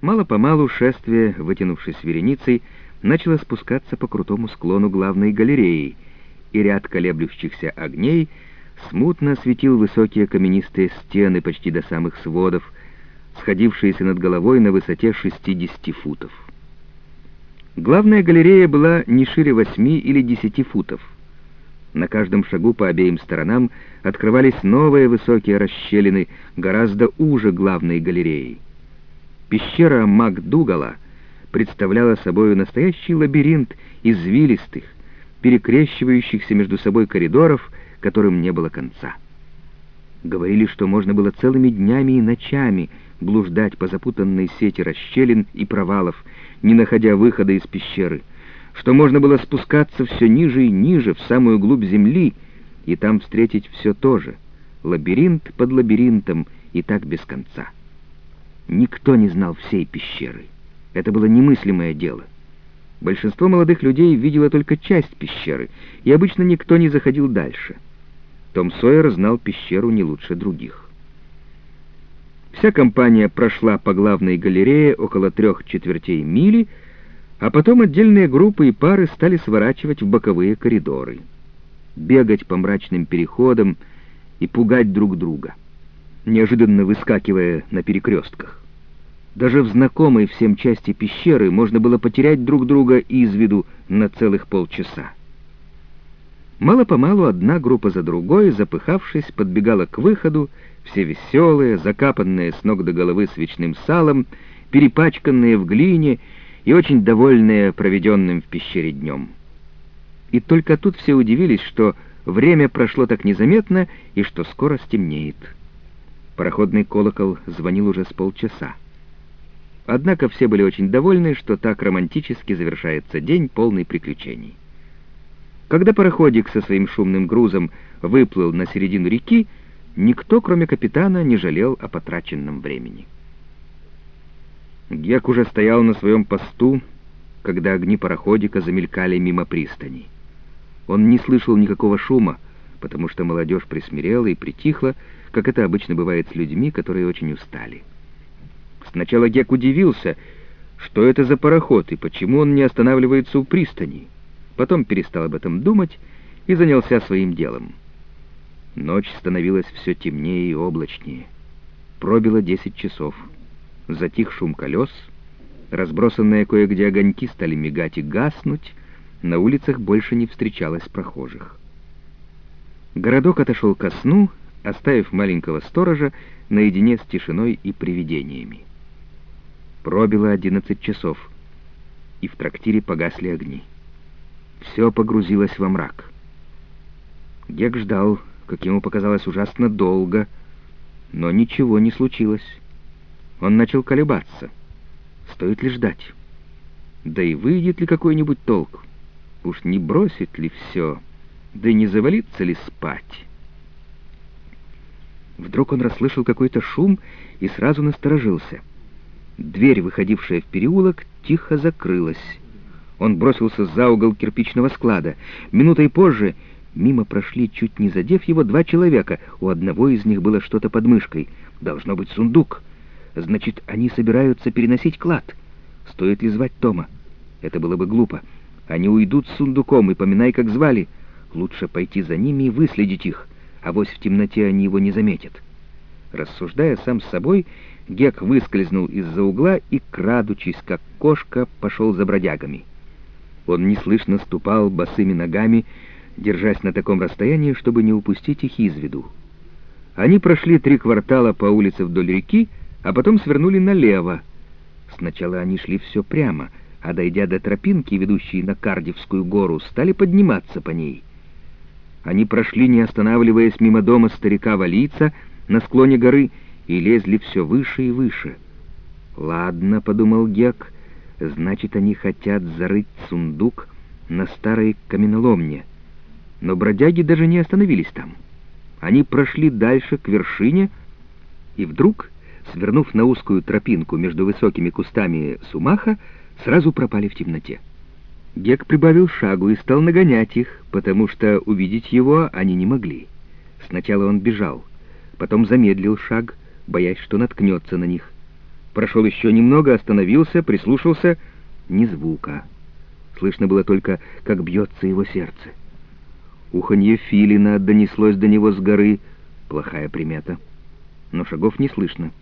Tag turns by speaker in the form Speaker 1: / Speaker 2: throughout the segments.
Speaker 1: Мало-помалу шествие, вытянувшись вереницей, начало спускаться по крутому склону главной галереи, и ряд колеблющихся огней смутно осветил высокие каменистые стены почти до самых сводов, сходившиеся над головой на высоте 60 футов. Главная галерея была не шире 8 или 10 футов. На каждом шагу по обеим сторонам открывались новые высокие расщелины, гораздо уже главной галереи. Пещера МакДугала представляла собой настоящий лабиринт извилистых, перекрещивающихся между собой коридоров, которым не было конца. Говорили, что можно было целыми днями и ночами блуждать по запутанной сети расщелин и провалов, не находя выхода из пещеры, что можно было спускаться все ниже и ниже, в самую глубь земли, и там встретить все то же — лабиринт под лабиринтом, и так без конца. Никто не знал всей пещеры. Это было немыслимое дело. Большинство молодых людей видело только часть пещеры, и обычно никто не заходил дальше. Том Сойер знал пещеру не лучше других. Вся компания прошла по главной галерее около трех четвертей мили, а потом отдельные группы и пары стали сворачивать в боковые коридоры, бегать по мрачным переходам и пугать друг друга, неожиданно выскакивая на перекрестках. Даже в знакомой всем части пещеры можно было потерять друг друга из виду на целых полчаса. Мало-помалу одна группа за другой, запыхавшись, подбегала к выходу, все веселые, закапанные с ног до головы свечным салом, перепачканные в глине и очень довольные проведенным в пещере днем. И только тут все удивились, что время прошло так незаметно и что скоро стемнеет. Пароходный колокол звонил уже с полчаса. Однако все были очень довольны, что так романтически завершается день, полный приключений. Когда пароходик со своим шумным грузом выплыл на середину реки, никто, кроме капитана, не жалел о потраченном времени. Гек уже стоял на своем посту, когда огни пароходика замелькали мимо пристани. Он не слышал никакого шума, потому что молодежь присмирела и притихла, как это обычно бывает с людьми, которые очень устали. Сначала Гек удивился, что это за пароход и почему он не останавливается у пристани. Потом перестал об этом думать и занялся своим делом. Ночь становилась все темнее и облачнее. Пробило десять часов. Затих шум колес, разбросанные кое-где огоньки стали мигать и гаснуть, на улицах больше не встречалось прохожих. Городок отошел ко сну, оставив маленького сторожа наедине с тишиной и привидениями. Пробило одиннадцать часов, и в трактире погасли огни. Все погрузилось во мрак. Гек ждал, как ему показалось ужасно долго, но ничего не случилось. Он начал колебаться. Стоит ли ждать? Да и выйдет ли какой-нибудь толк? Уж не бросит ли все? Да не завалится ли спать? Вдруг он расслышал какой-то шум и сразу насторожился — Дверь, выходившая в переулок, тихо закрылась. Он бросился за угол кирпичного склада. Минутой позже мимо прошли, чуть не задев его, два человека. У одного из них было что-то под мышкой. Должно быть сундук. Значит, они собираются переносить клад. Стоит ли звать Тома? Это было бы глупо. Они уйдут с сундуком, и поминай, как звали. Лучше пойти за ними и выследить их. а Авось в темноте они его не заметят. Рассуждая сам с собой, Гек выскользнул из-за угла и, крадучись, как кошка, пошел за бродягами. Он неслышно ступал босыми ногами, держась на таком расстоянии, чтобы не упустить их из виду. Они прошли три квартала по улице вдоль реки, а потом свернули налево. Сначала они шли все прямо, а дойдя до тропинки, ведущей на Кардивскую гору, стали подниматься по ней. Они прошли, не останавливаясь мимо дома старика-валийца, на склоне горы, и лезли все выше и выше. «Ладно», — подумал Гек, — «значит, они хотят зарыть сундук на старой каменоломне». Но бродяги даже не остановились там. Они прошли дальше, к вершине, и вдруг, свернув на узкую тропинку между высокими кустами сумаха, сразу пропали в темноте. Гек прибавил шагу и стал нагонять их, потому что увидеть его они не могли. Сначала он бежал, потом замедлил шаг — боясь, что наткнется на них. Прошел еще немного, остановился, прислушался. Ни звука. Слышно было только, как бьется его сердце. Уханье филина донеслось до него с горы. Плохая примета. Но шагов не слышно.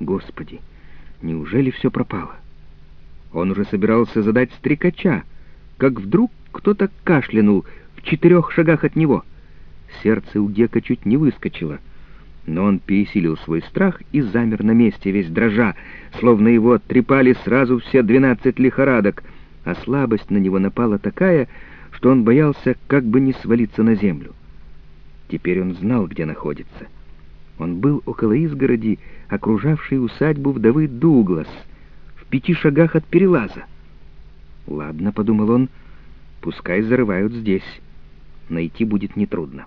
Speaker 1: Господи, неужели все пропало? Он уже собирался задать стрекача, как вдруг кто-то кашлянул в четырех шагах от него. Сердце у Гека чуть не выскочило, но он пересилил свой страх и замер на месте, весь дрожа, словно его трепали сразу все двенадцать лихорадок, а слабость на него напала такая, что он боялся как бы не свалиться на землю. Теперь он знал, где находится. Он был около изгороди, окружавшей усадьбу вдовы Дуглас, в пяти шагах от перелаза. «Ладно», — подумал он, — «пускай зарывают здесь. Найти будет нетрудно».